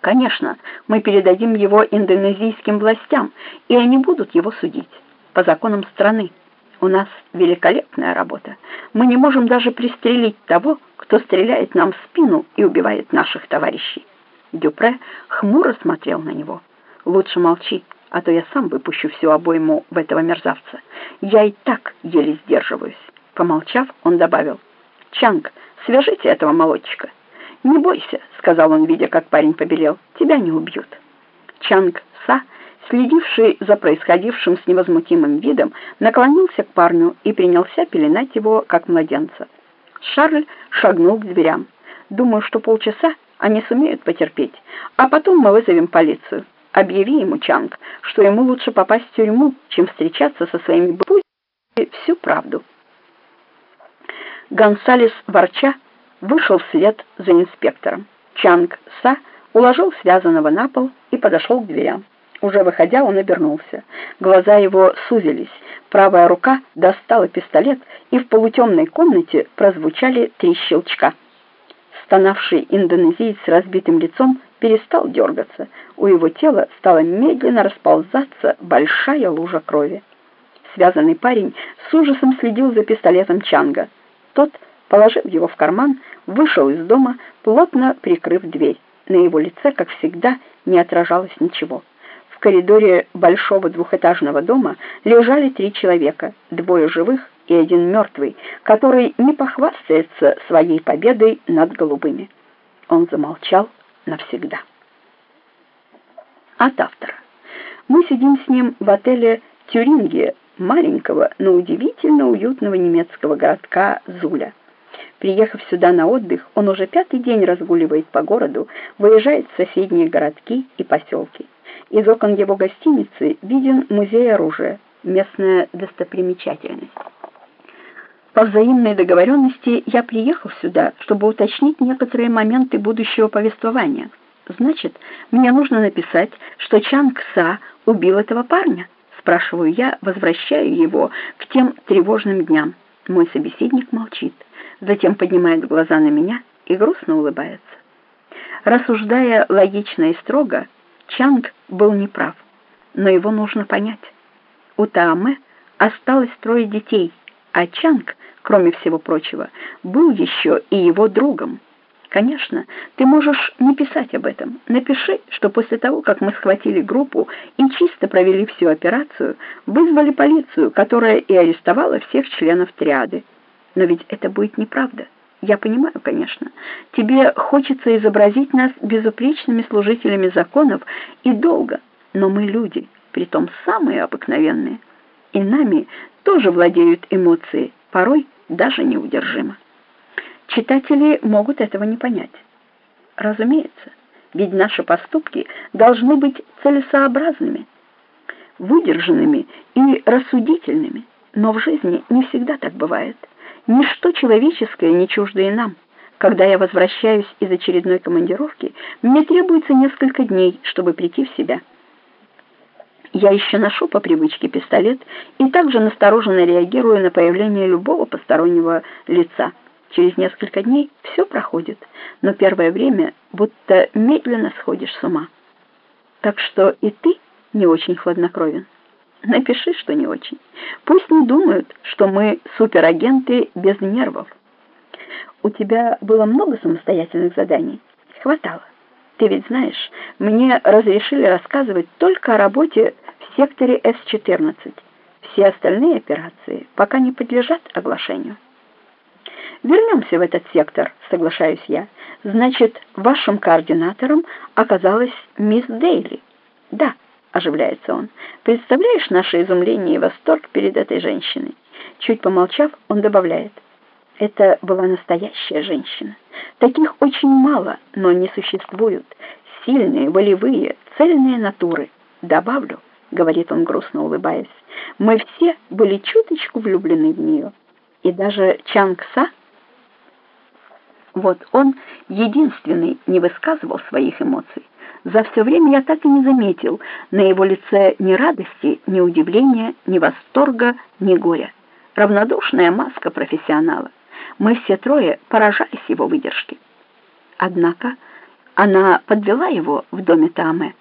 Конечно, мы передадим его индонезийским властям, и они будут его судить по законам страны. У нас великолепная работа. Мы не можем даже пристрелить того, кто стреляет нам в спину и убивает наших товарищей. Дюпре хмуро смотрел на него. Лучше молчи, а то я сам выпущу всю обойму в этого мерзавца. Я и так еле сдерживаюсь. Помолчав, он добавил: "Чанг, свяжите этого молодчика". «Не бойся», — сказал он, видя, как парень побелел, — «тебя не убьют». Чанг Са, следивший за происходившим с невозмутимым видом, наклонился к парню и принялся пеленать его, как младенца. Шарль шагнул к дверям. «Думаю, что полчаса они сумеют потерпеть, а потом мы вызовем полицию. Объяви ему, Чанг, что ему лучше попасть в тюрьму, чем встречаться со своими бабусями всю правду». Гонсалес ворча вышел вслед за инспектором. Чанг Са уложил связанного на пол и подошел к дверям. Уже выходя, он обернулся. Глаза его сузились, правая рука достала пистолет, и в полутемной комнате прозвучали три щелчка. Стонавший индонезиец с разбитым лицом перестал дергаться. У его тела стала медленно расползаться большая лужа крови. Связанный парень с ужасом следил за пистолетом Чанга. Тот Положив его в карман, вышел из дома, плотно прикрыв дверь. На его лице, как всегда, не отражалось ничего. В коридоре большого двухэтажного дома лежали три человека, двое живых и один мертвый, который не похвастается своей победой над голубыми. Он замолчал навсегда. От автора. Мы сидим с ним в отеле Тюрингия, маленького, но удивительно уютного немецкого городка Зуля. Приехав сюда на отдых, он уже пятый день разгуливает по городу, выезжает в соседние городки и поселки. Из окон его гостиницы виден музей оружия, местная достопримечательность. По взаимной договоренности я приехал сюда, чтобы уточнить некоторые моменты будущего повествования. Значит, мне нужно написать, что Чанг Са убил этого парня? Спрашиваю я, возвращаю его к тем тревожным дням. Мой собеседник молчит затем поднимает глаза на меня и грустно улыбается. Рассуждая логично и строго, Чанг был неправ, но его нужно понять. У Тааме осталось трое детей, а Чанг, кроме всего прочего, был еще и его другом. Конечно, ты можешь не писать об этом. Напиши, что после того, как мы схватили группу и чисто провели всю операцию, вызвали полицию, которая и арестовала всех членов триады. Но ведь это будет неправда. Я понимаю, конечно. Тебе хочется изобразить нас безупречными служителями законов и долго, но мы люди, притом самые обыкновенные. И нами тоже владеют эмоции, порой даже неудержимо. Читатели могут этого не понять. Разумеется, ведь наши поступки должны быть целесообразными, выдержанными и рассудительными, но в жизни не всегда так бывает. Ничто человеческое не чуждое нам. Когда я возвращаюсь из очередной командировки, мне требуется несколько дней, чтобы прийти в себя. Я еще ношу по привычке пистолет и также настороженно реагирую на появление любого постороннего лица. Через несколько дней все проходит, но первое время будто медленно сходишь с ума. Так что и ты не очень хладнокровен. Напиши, что не очень. Пусть не думают, что мы суперагенты без нервов. У тебя было много самостоятельных заданий? Хватало. Ты ведь знаешь, мне разрешили рассказывать только о работе в секторе С-14. Все остальные операции пока не подлежат оглашению. Вернемся в этот сектор, соглашаюсь я. Значит, вашим координатором оказалась мисс Дейли. Да. — оживляется он. «Представляешь наше изумление и восторг перед этой женщиной?» Чуть помолчав, он добавляет. «Это была настоящая женщина. Таких очень мало, но они существуют. Сильные, волевые, цельные натуры. Добавлю, — говорит он, грустно улыбаясь, — мы все были чуточку влюблены в нее. И даже Чангса, вот он единственный не высказывал своих эмоций. За все время я так и не заметил на его лице ни радости, ни удивления, ни восторга, ни горя. Равнодушная маска профессионала. Мы все трое поражались его выдержке. Однако Она подвела его в доме Тамы.